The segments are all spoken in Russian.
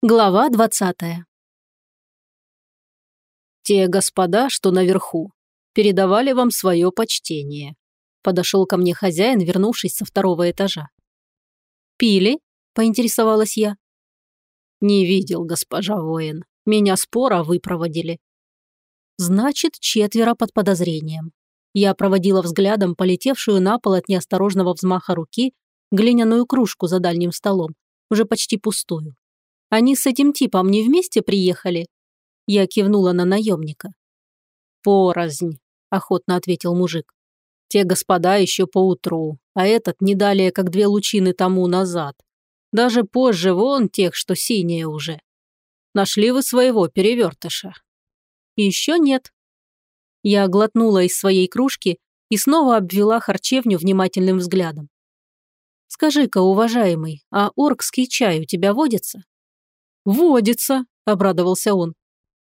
Глава двадцатая. «Те господа, что наверху, передавали вам свое почтение», подошел ко мне хозяин, вернувшись со второго этажа. «Пили?» – поинтересовалась я. «Не видел, госпожа воин. Меня спора выпроводили». «Значит, четверо под подозрением». Я проводила взглядом полетевшую на пол от неосторожного взмаха руки глиняную кружку за дальним столом, уже почти пустую. Они с этим типом не вместе приехали?» Я кивнула на наемника. «Порознь», – охотно ответил мужик. «Те господа еще поутру, а этот не далее, как две лучины тому назад. Даже позже вон тех, что синие уже. Нашли вы своего перевертыша?» «Еще нет». Я глотнула из своей кружки и снова обвела харчевню внимательным взглядом. «Скажи-ка, уважаемый, а оркский чай у тебя водится?» «Водится», – обрадовался он.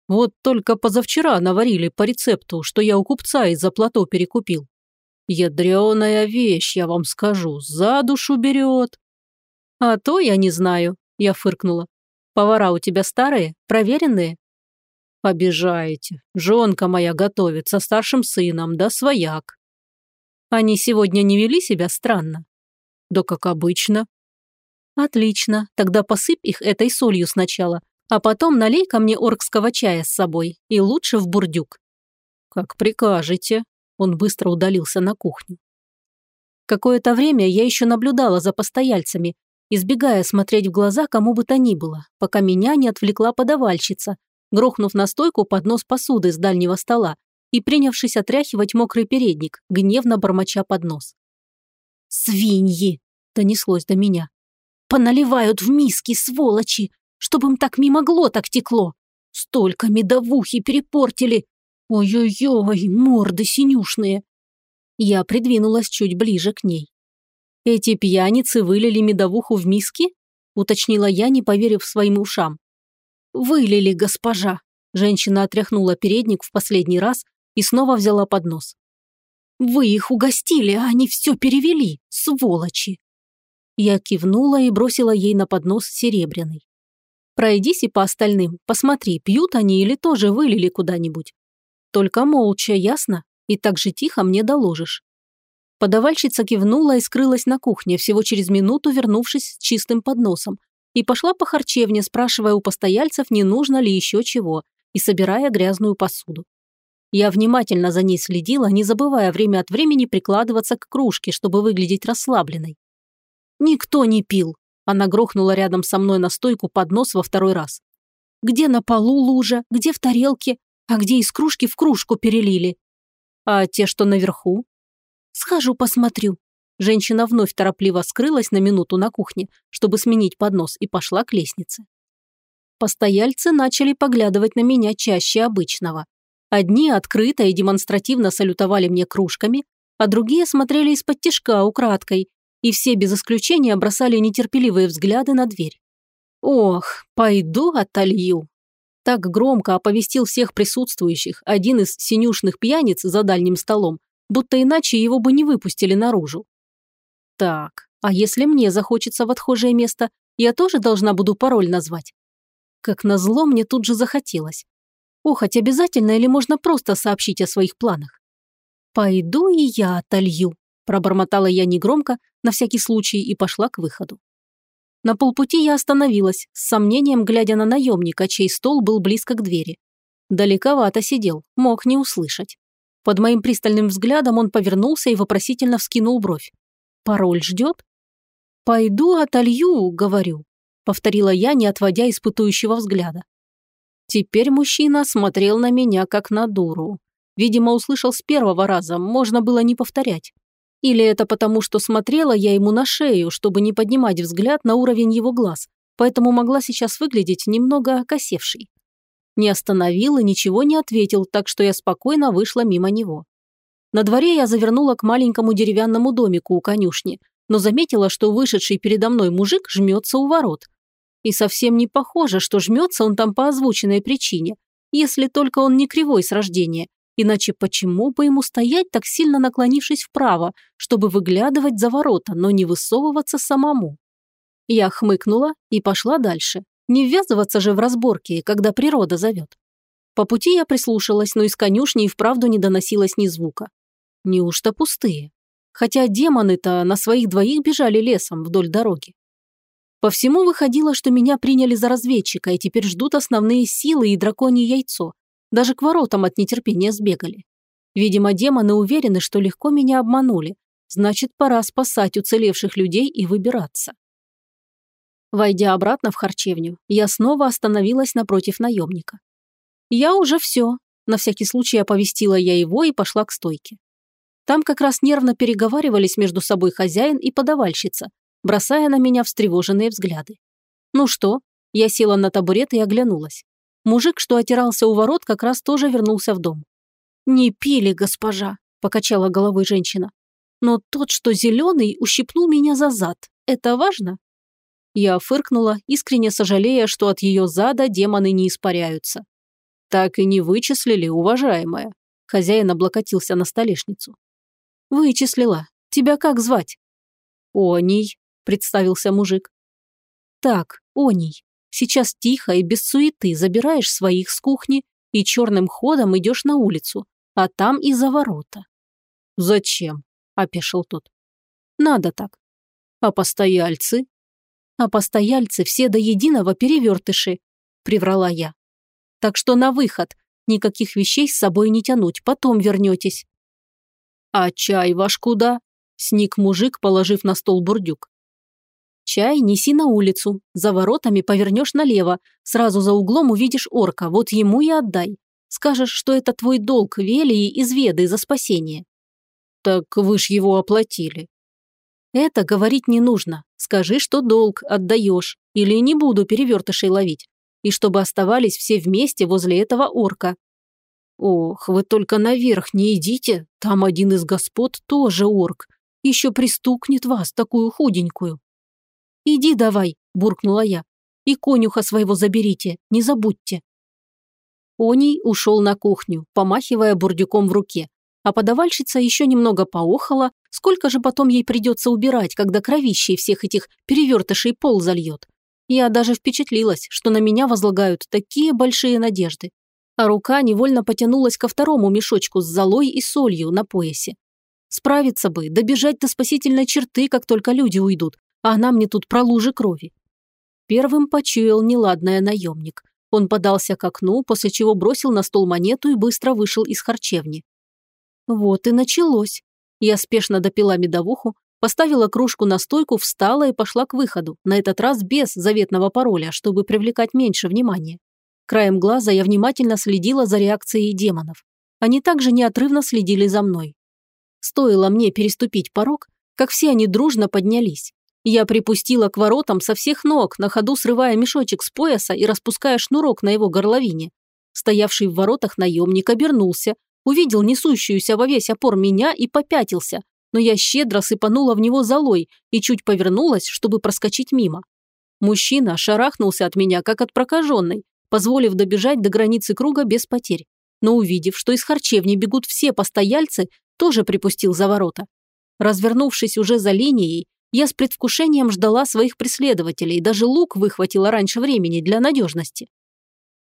«Вот только позавчера наварили по рецепту, что я у купца из-за плато перекупил. Ядреная вещь, я вам скажу, за душу берет». «А то я не знаю», – я фыркнула. «Повара у тебя старые, проверенные?» «Обижаете. Жонка моя готовит со старшим сыном, да свояк». «Они сегодня не вели себя странно?» «Да как обычно. «Отлично, тогда посыпь их этой солью сначала, а потом налей ко мне оркского чая с собой, и лучше в бурдюк». «Как прикажете», – он быстро удалился на кухню. Какое-то время я еще наблюдала за постояльцами, избегая смотреть в глаза кому бы то ни было, пока меня не отвлекла подавальщица, грохнув на стойку поднос посуды с дальнего стола и принявшись отряхивать мокрый передник, гневно бормоча под нос. «Свиньи!» – донеслось до меня. Поналивают в миски, сволочи, чтобы им так мимо глоток текло. Столько медовухи перепортили. Ой-ой-ой, морды синюшные. Я придвинулась чуть ближе к ней. Эти пьяницы вылили медовуху в миски? Уточнила я, не поверив своим ушам. Вылили, госпожа. Женщина отряхнула передник в последний раз и снова взяла поднос. Вы их угостили, а они все перевели, сволочи. Я кивнула и бросила ей на поднос серебряный. «Пройдись и по остальным, посмотри, пьют они или тоже вылили куда-нибудь. Только молча, ясно? И так же тихо мне доложишь». Подавальщица кивнула и скрылась на кухне, всего через минуту вернувшись с чистым подносом, и пошла по харчевне, спрашивая у постояльцев, не нужно ли еще чего, и собирая грязную посуду. Я внимательно за ней следила, не забывая время от времени прикладываться к кружке, чтобы выглядеть расслабленной. «Никто не пил!» Она грохнула рядом со мной на стойку поднос во второй раз. «Где на полу лужа, где в тарелке, а где из кружки в кружку перелили?» «А те, что наверху?» «Схожу посмотрю». Женщина вновь торопливо скрылась на минуту на кухне, чтобы сменить поднос, и пошла к лестнице. Постояльцы начали поглядывать на меня чаще обычного. Одни открыто и демонстративно салютовали мне кружками, а другие смотрели из-под тишка украдкой и все без исключения бросали нетерпеливые взгляды на дверь. «Ох, пойду отолью!» Так громко оповестил всех присутствующих один из синюшных пьяниц за дальним столом, будто иначе его бы не выпустили наружу. Так, а если мне захочется в отхожее место, я тоже должна буду пароль назвать? Как назло, мне тут же захотелось. О, хоть обязательно или можно просто сообщить о своих планах? Пойду и я отолью. Пробормотала я негромко, на всякий случай, и пошла к выходу. На полпути я остановилась, с сомнением глядя на наемника, чей стол был близко к двери. Далековато сидел, мог не услышать. Под моим пристальным взглядом он повернулся и вопросительно вскинул бровь. «Пароль ждет?» «Пойду отолью», — говорю, — повторила я, не отводя испытующего взгляда. Теперь мужчина смотрел на меня, как на дуру. Видимо, услышал с первого раза, можно было не повторять. Или это потому, что смотрела я ему на шею, чтобы не поднимать взгляд на уровень его глаз, поэтому могла сейчас выглядеть немного окосевшей. Не остановил и ничего не ответил, так что я спокойно вышла мимо него. На дворе я завернула к маленькому деревянному домику у конюшни, но заметила, что вышедший передо мной мужик жмется у ворот. И совсем не похоже, что жмется он там по озвученной причине, если только он не кривой с рождения Иначе почему бы ему стоять так сильно наклонившись вправо, чтобы выглядывать за ворота, но не высовываться самому? Я хмыкнула и пошла дальше, Не ввязываться же в разборки, когда природа зовет. По пути я прислушалась, но из конюшни и вправду не доносилось ни звука. Неужто пустые? Хотя демоны-то на своих двоих бежали лесом вдоль дороги. По всему выходило, что меня приняли за разведчика и теперь ждут основные силы и драконье яйцо. Даже к воротам от нетерпения сбегали. Видимо, демоны уверены, что легко меня обманули. Значит, пора спасать уцелевших людей и выбираться. Войдя обратно в харчевню, я снова остановилась напротив наемника. «Я уже все», – на всякий случай оповестила я его и пошла к стойке. Там как раз нервно переговаривались между собой хозяин и подавальщица, бросая на меня встревоженные взгляды. «Ну что?» Я села на табурет и оглянулась. Мужик, что отирался у ворот, как раз тоже вернулся в дом. «Не пили, госпожа», – покачала головой женщина. «Но тот, что зеленый, ущипнул меня за зад. Это важно?» Я фыркнула, искренне сожалея, что от ее зада демоны не испаряются. «Так и не вычислили, уважаемая», – хозяин облокотился на столешницу. «Вычислила. Тебя как звать?» «Оний», – представился мужик. «Так, Оний, сейчас тихо и без суеты забираешь своих с кухни и черным ходом идешь на улицу, а там и за ворота». «Зачем?» – опешил тот. «Надо так». «А постояльцы?» «А постояльцы все до единого перевертыши», – приврала я. «Так что на выход. Никаких вещей с собой не тянуть, потом вернетесь». «А чай ваш куда?» – сник мужик, положив на стол бурдюк. «Чай неси на улицу, за воротами повернешь налево, сразу за углом увидишь орка, вот ему и отдай. Скажешь, что это твой долг Велии из Веды за спасение». «Так вы ж его оплатили». «Это говорить не нужно. Скажи, что долг отдаешь, или не буду перевертышей ловить. И чтобы оставались все вместе возле этого орка. «Ох, вы только наверх не идите, там один из господ тоже орк. Еще пристукнет вас, такую худенькую». «Иди давай», – буркнула я. «И конюха своего заберите, не забудьте». Оний ушел на кухню, помахивая бурдюком в руке, а подавальщица еще немного поохала, сколько же потом ей придется убирать, когда кровищей всех этих перевертышей пол зальет. Я даже впечатлилась, что на меня возлагают такие большие надежды а рука невольно потянулась ко второму мешочку с золой и солью на поясе. Справиться бы, добежать до спасительной черты, как только люди уйдут, а она мне тут про лужи крови. Первым почуял неладное наемник. Он подался к окну, после чего бросил на стол монету и быстро вышел из харчевни. Вот и началось. Я спешно допила медовуху, поставила кружку на стойку, встала и пошла к выходу, на этот раз без заветного пароля, чтобы привлекать меньше внимания. Краем глаза я внимательно следила за реакцией демонов. Они также неотрывно следили за мной. Стоило мне переступить порог, как все они дружно поднялись. Я припустила к воротам со всех ног, на ходу срывая мешочек с пояса и распуская шнурок на его горловине. Стоявший в воротах наемник обернулся, увидел несущуюся во весь опор меня и попятился, но я щедро сыпанула в него золой и чуть повернулась, чтобы проскочить мимо. Мужчина шарахнулся от меня, как от прокаженной, позволив добежать до границы круга без потерь. Но увидев, что из харчевни бегут все постояльцы, тоже припустил за ворота. Развернувшись уже за линией, я с предвкушением ждала своих преследователей, даже лук выхватила раньше времени для надежности.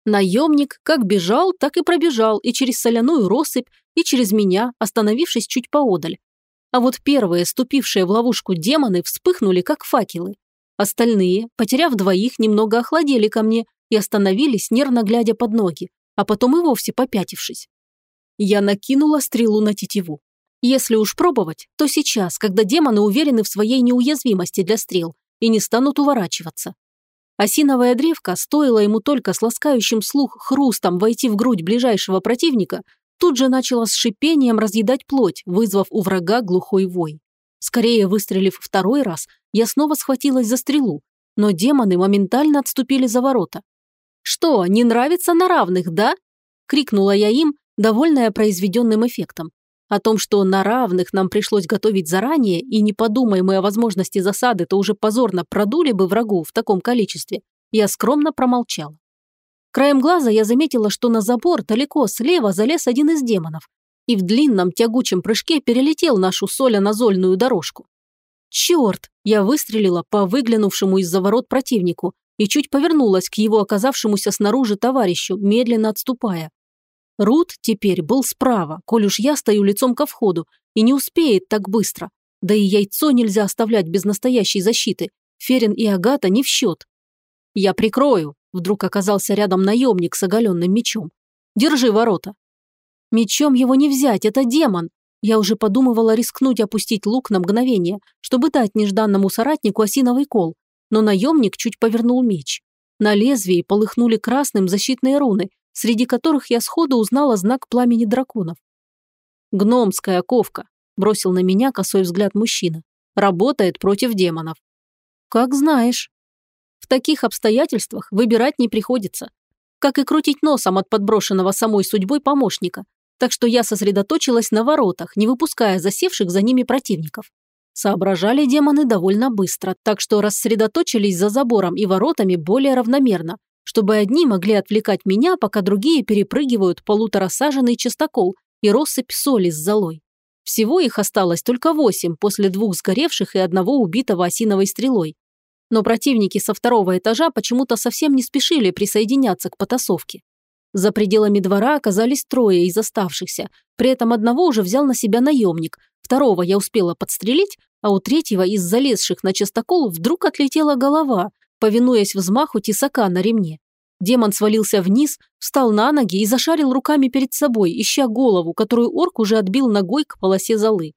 Наемник как бежал, так и пробежал и через соляную россыпь, и через меня, остановившись чуть поодаль. А вот первые, ступившие в ловушку демоны, вспыхнули, как факелы. Остальные, потеряв двоих, немного охладели ко мне и остановились, нервно глядя под ноги, а потом и вовсе попятившись. Я накинула стрелу на тетиву. Если уж пробовать, то сейчас, когда демоны уверены в своей неуязвимости для стрел и не станут уворачиваться. Осиновая древка, стоило ему только с ласкающим слух хрустом войти в грудь ближайшего противника, тут же начала с шипением разъедать плоть, вызвав у врага глухой вой. Скорее выстрелив второй раз, я снова схватилась за стрелу, но демоны моментально отступили за ворота. «Что, не нравится на равных, да?» – крикнула я им, довольная произведенным эффектом. О том, что на равных нам пришлось готовить заранее, и не подумаем мы о возможности засады, то уже позорно продули бы врагу в таком количестве, я скромно промолчала. Краем глаза я заметила, что на забор далеко слева залез один из демонов и в длинном тягучем прыжке перелетел нашу соляно-зольную дорожку. Черт! Я выстрелила по выглянувшему из-за ворот противнику и чуть повернулась к его оказавшемуся снаружи товарищу, медленно отступая. Рут теперь был справа, коль уж я стою лицом ко входу, и не успеет так быстро. Да и яйцо нельзя оставлять без настоящей защиты. Ферин и Агата не в счет. «Я прикрою», – вдруг оказался рядом наемник с оголенным мечом. «Держи ворота». Мечом его не взять, это демон. Я уже подумывала рискнуть опустить лук на мгновение, чтобы дать нежданному соратнику осиновый кол, но наемник чуть повернул меч. На лезвии полыхнули красным защитные руны, среди которых я сходу узнала знак пламени драконов. «Гномская ковка», – бросил на меня косой взгляд мужчина. «Работает против демонов». «Как знаешь». В таких обстоятельствах выбирать не приходится. Как и крутить носом от подброшенного самой судьбой помощника. Так что я сосредоточилась на воротах, не выпуская засевших за ними противников. Соображали демоны довольно быстро, так что рассредоточились за забором и воротами более равномерно, чтобы одни могли отвлекать меня, пока другие перепрыгивают полуторасаженный частокол и россыпь соли с золой. Всего их осталось только восемь после двух сгоревших и одного убитого осиновой стрелой. Но противники со второго этажа почему-то совсем не спешили присоединяться к потасовке. За пределами двора оказались трое из оставшихся, при этом одного уже взял на себя наемник, второго я успела подстрелить, а у третьего из залезших на частокол вдруг отлетела голова, повинуясь взмаху тесака на ремне. Демон свалился вниз, встал на ноги и зашарил руками перед собой, ища голову, которую орк уже отбил ногой к полосе золы.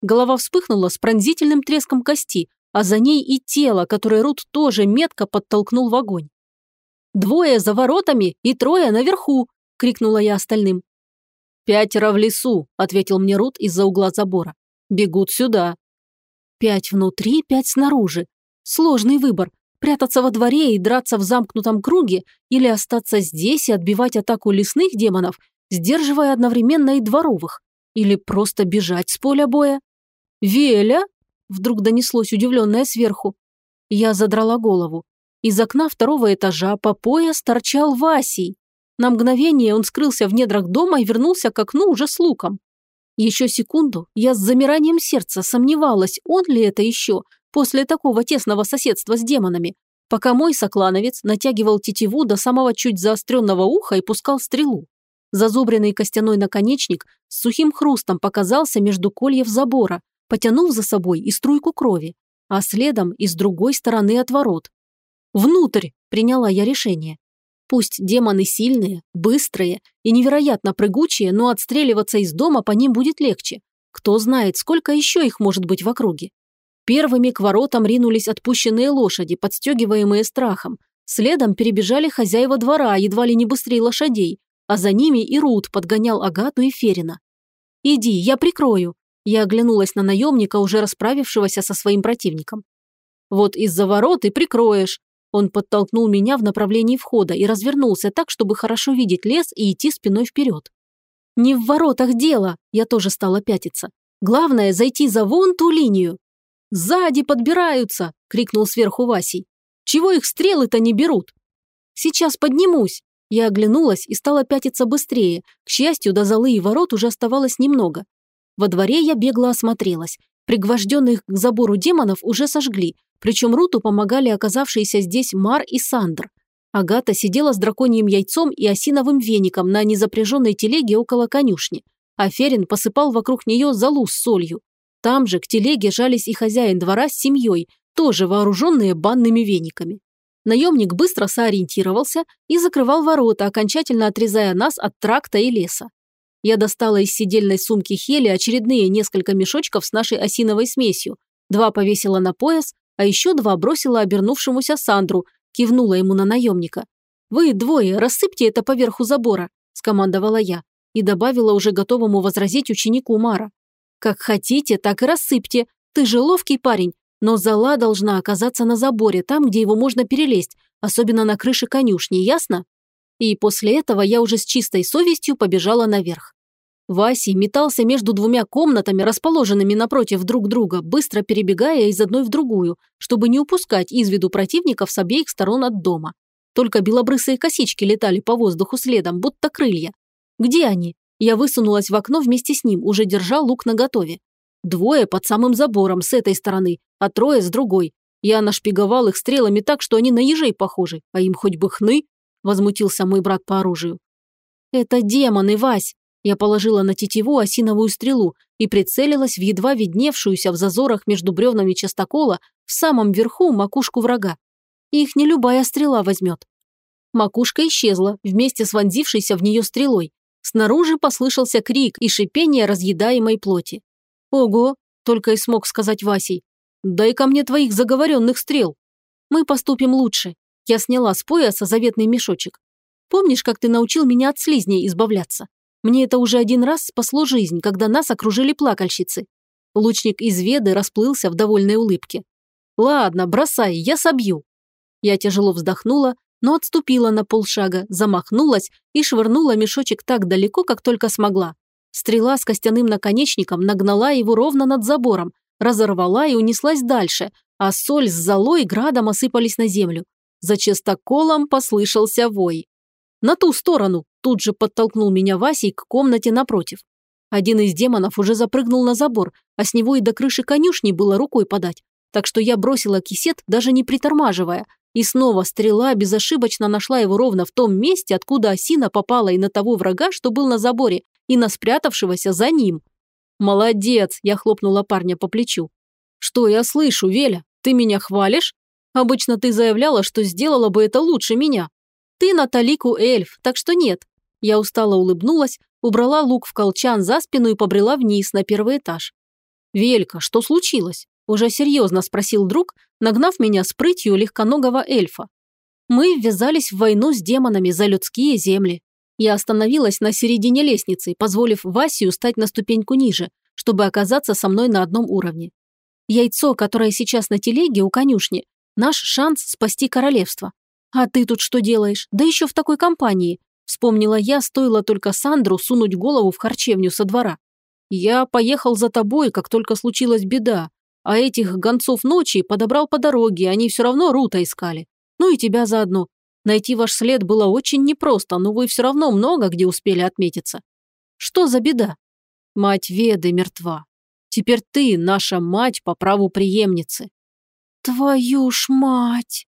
Голова вспыхнула с пронзительным треском кости, а за ней и тело, которое Рут тоже метко подтолкнул в огонь. «Двое за воротами и трое наверху!» – крикнула я остальным. «Пятеро в лесу», – ответил мне Рут из-за угла забора. «Бегут сюда». Пять внутри, пять снаружи. Сложный выбор. Прятаться во дворе и драться в замкнутом круге или остаться здесь и отбивать атаку лесных демонов, сдерживая одновременно и дворовых. Или просто бежать с поля боя. «Веля?» – вдруг донеслось удивленное сверху. Я задрала голову. Из окна второго этажа по пояс торчал Васий. На мгновение он скрылся в недрах дома и вернулся к окну уже с луком. Еще секунду я с замиранием сердца сомневалась, он ли это еще, после такого тесного соседства с демонами, пока мой соклановец натягивал тетиву до самого чуть заостренного уха и пускал стрелу. Зазубренный костяной наконечник с сухим хрустом показался между кольев забора, потянув за собой и струйку крови, а следом и с другой стороны от ворот, Внутрь приняла я решение. Пусть демоны сильные, быстрые и невероятно прыгучие, но отстреливаться из дома по ним будет легче. Кто знает, сколько еще их может быть в округе. Первыми к воротам ринулись отпущенные лошади, подстегиваемые страхом. Следом перебежали хозяева двора, едва ли не быстрее лошадей, а за ними и Рут подгонял Агату и Ферина. «Иди, я прикрою», я оглянулась на наемника, уже расправившегося со своим противником. «Вот из-за ворот и прикроешь», он подтолкнул меня в направлении входа и развернулся так, чтобы хорошо видеть лес и идти спиной вперед. «Не в воротах дело!» Я тоже стала пятиться. «Главное – зайти за вон ту линию!» «Сзади подбираются!» – крикнул сверху Васей. «Чего их стрелы-то не берут?» «Сейчас поднимусь!» Я оглянулась и стала пятиться быстрее. К счастью, до золы и ворот уже оставалось немного. Во дворе я бегло осмотрелась. Пригвожденных к забору демонов уже сожгли, причем Руту помогали оказавшиеся здесь Мар и Сандр. Агата сидела с драконьим яйцом и осиновым веником на незапряженной телеге около конюшни, а Ферин посыпал вокруг нее залу с солью. Там же к телеге жались и хозяин двора с семьей, тоже вооруженные банными вениками. Наемник быстро соориентировался и закрывал ворота, окончательно отрезая нас от тракта и леса. Я достала из сидельной сумки Хели очередные несколько мешочков с нашей осиновой смесью, два повесила на пояс, а еще два бросила обернувшемуся Сандру, кивнула ему на наемника. «Вы двое, рассыпьте это поверху забора», – скомандовала я и добавила уже готовому возразить ученику Мара. «Как хотите, так и рассыпьте. Ты же ловкий парень, но зала должна оказаться на заборе, там, где его можно перелезть, особенно на крыше конюшни, ясно?» И после этого я уже с чистой совестью побежала наверх. Васий метался между двумя комнатами, расположенными напротив друг друга, быстро перебегая из одной в другую, чтобы не упускать из виду противников с обеих сторон от дома. Только белобрысые косички летали по воздуху следом, будто крылья. Где они? Я высунулась в окно вместе с ним, уже держа лук наготове. Двое под самым забором с этой стороны, а трое с другой. Я нашпиговал их стрелами так, что они на ежей похожи, а им хоть бы хны, возмутился мой брат по оружию. Это демоны, Вась. Я положила на тетиву осиновую стрелу и прицелилась в едва видневшуюся в зазорах между бревнами частокола в самом верху макушку врага. Их не любая стрела возьмет. Макушка исчезла вместе с вонзившейся в нее стрелой. Снаружи послышался крик и шипение разъедаемой плоти. «Ого!» – только и смог сказать Васей. «Дай ко мне твоих заговоренных стрел. Мы поступим лучше». Я сняла с пояса заветный мешочек. Помнишь, как ты научил меня от слизней избавляться? Мне это уже один раз спасло жизнь, когда нас окружили плакальщицы. Лучник из Веды расплылся в довольной улыбке. «Ладно, бросай, я собью». Я тяжело вздохнула, но отступила на полшага, замахнулась и швырнула мешочек так далеко, как только смогла. Стрела с костяным наконечником нагнала его ровно над забором, разорвала и унеслась дальше, а соль с золой градом осыпались на землю. За частоколом послышался вой. «На ту сторону!» – тут же подтолкнул меня Васей к комнате напротив. Один из демонов уже запрыгнул на забор, а с него и до крыши конюшни было рукой подать. Так что я бросила кисет, даже не притормаживая, и снова стрела безошибочно нашла его ровно в том месте, откуда осина попала и на того врага, что был на заборе, и на спрятавшегося за ним. «Молодец!» – я хлопнула парня по плечу. «Что я слышу, Веля? Ты меня хвалишь? Обычно ты заявляла, что сделала бы это лучше меня. Ты Наталику эльф, так что нет». Я устало улыбнулась, убрала лук в колчан за спину и побрела вниз на первый этаж. «Велька, что случилось?» – уже серьезно спросил друг, нагнав меня с прытью легконогого эльфа. Мы ввязались в войну с демонами за людские земли. Я остановилась на середине лестницы, позволив Васию стать на ступеньку ниже, чтобы оказаться со мной на одном уровне. Яйцо, которое сейчас на телеге у конюшни, наш шанс спасти королевство. А ты тут что делаешь? Да еще в такой компании. Вспомнила я, стоило только Сандру сунуть голову в харчевню со двора. Я поехал за тобой, как только случилась беда, а этих гонцов ночи подобрал по дороге, они все равно Рута искали. Ну и тебя заодно. Найти ваш след было очень непросто, но вы все равно много где успели отметиться. Что за беда? Мать Веды мертва. Теперь ты наша мать по праву преемницы. Твою ж мать!